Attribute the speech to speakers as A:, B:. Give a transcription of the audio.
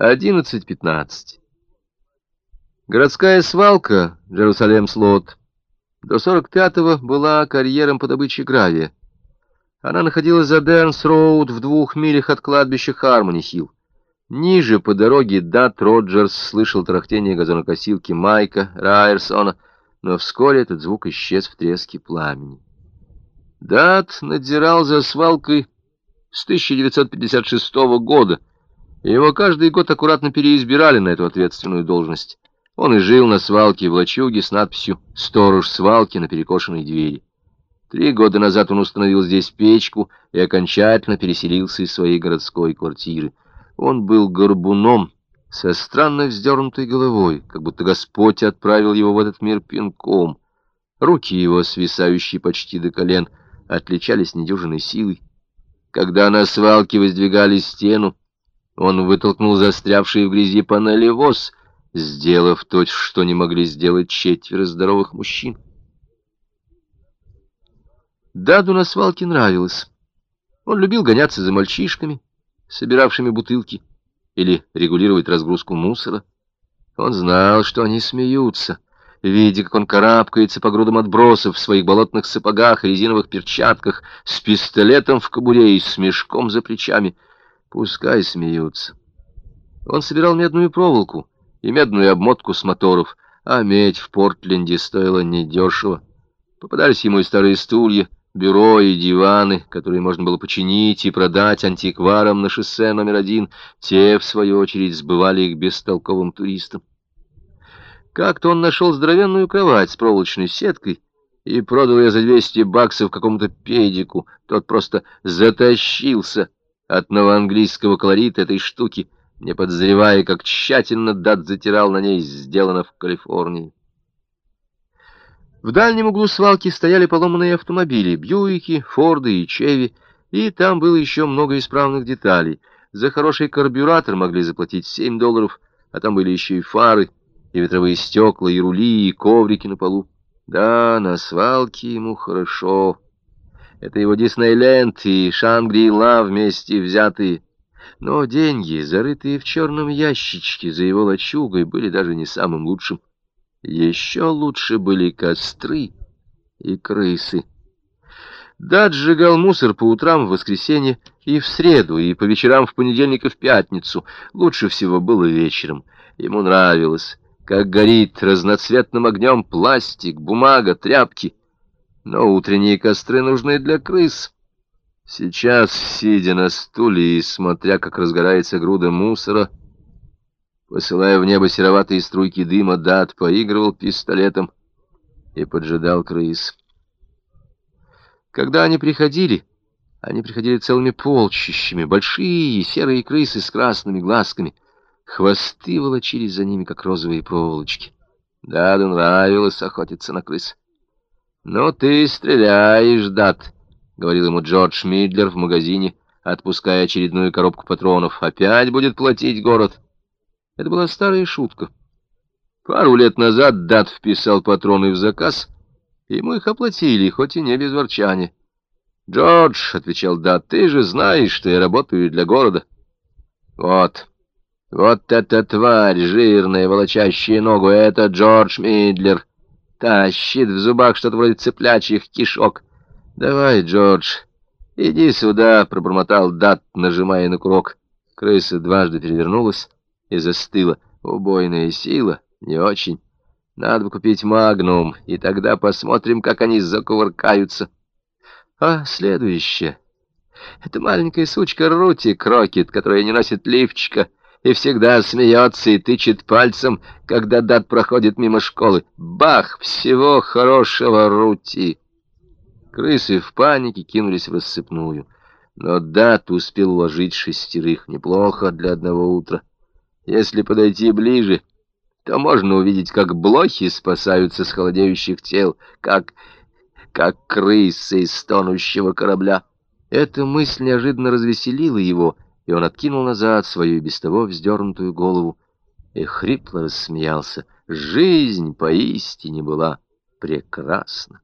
A: 11.15. Городская свалка Джерусалемс-Лот до 45-го была карьером по добыче гравия. Она находилась за Дернс-Роуд в двух милях от кладбища Хармони-Хилл. Ниже по дороге Дад Роджерс слышал тарахтение газонокосилки Майка Райерсона, но вскоре этот звук исчез в треске пламени. Дад надзирал за свалкой с 1956 года, его каждый год аккуратно переизбирали на эту ответственную должность. Он и жил на свалке в лачуге с надписью «Сторож свалки» на перекошенной двери. Три года назад он установил здесь печку и окончательно переселился из своей городской квартиры. Он был горбуном со странно вздернутой головой, как будто Господь отправил его в этот мир пинком. Руки его, свисающие почти до колен, отличались недюжиной силой. Когда на свалке воздвигали стену, он вытолкнул застрявший в грязи панели воз, сделав то, что не могли сделать четверо здоровых мужчин. Даду на свалке нравилось. Он любил гоняться за мальчишками, собиравшими бутылки, или регулировать разгрузку мусора. Он знал, что они смеются, видя, как он карабкается по грудам отбросов в своих болотных сапогах и резиновых перчатках, с пистолетом в кобуре и с мешком за плечами. Пускай смеются. Он собирал медную проволоку и медную обмотку с моторов, а медь в Портленде стоила недешево. Попадались ему и старые стулья, бюро и диваны, которые можно было починить и продать антикварам на шоссе номер один. Те, в свою очередь, сбывали их бестолковым туристам. Как-то он нашел здоровенную кровать с проволочной сеткой и продал ее за 200 баксов какому-то педику. Тот просто затащился от новоанглийского колорита этой штуки, не подозревая, как тщательно Дат затирал на ней сделано в Калифорнии. В дальнем углу свалки стояли поломанные автомобили, Бьюики, Форды и Чеви, и там было еще много исправных деталей. За хороший карбюратор могли заплатить 7 долларов, а там были еще и фары, и ветровые стекла, и рули, и коврики на полу. Да, на свалке ему хорошо. Это его Диснейленд и Шангри-Ла вместе взятые. Но деньги, зарытые в черном ящичке за его лачугой, были даже не самым лучшим. Еще лучше были костры и крысы. Дад сжигал мусор по утрам в воскресенье и в среду, и по вечерам в понедельник и в пятницу. Лучше всего было вечером. Ему нравилось, как горит разноцветным огнем пластик, бумага, тряпки. Но утренние костры нужны для крыс. Сейчас, сидя на стуле и смотря, как разгорается груда мусора, Посылая в небо сероватые струйки дыма, Дат поигрывал пистолетом и поджидал крыс. Когда они приходили, они приходили целыми полчищами, большие серые крысы с красными глазками. Хвосты волочились за ними, как розовые проволочки. Даду нравилось охотиться на крыс. «Ну ты стреляешь, Дат», — говорил ему Джордж Мидлер в магазине, отпуская очередную коробку патронов. «Опять будет платить город». Это была старая шутка. Пару лет назад Дат вписал патроны в заказ, и ему их оплатили, хоть и не без ворчания. «Джордж», — отвечал Дат, — «ты же знаешь, что я работаю для города». «Вот, вот эта тварь, жирная, волочащая ногу, это Джордж Мидлер. Тащит в зубах что-то вроде цыплячьих кишок. Давай, Джордж, иди сюда», — пробормотал Дат, нажимая на курок. Крыса дважды перевернулась и застыла. Убойная сила? Не очень. Надо бы купить магнум, и тогда посмотрим, как они закувыркаются. А следующее. Это маленькая сучка Рути Крокет, которая не носит лифчика и всегда смеется и тычет пальцем, когда Дат проходит мимо школы. Бах! Всего хорошего, Рути! Крысы в панике кинулись в рассыпную. Но Дат успел уложить шестерых. Неплохо для одного утра. Если подойти ближе, то можно увидеть, как блохи спасаются с холодеющих тел, как... как крысы из тонущего корабля. Эта мысль неожиданно развеселила его, и он откинул назад свою без того вздернутую голову и хрипло рассмеялся. Жизнь поистине была прекрасна.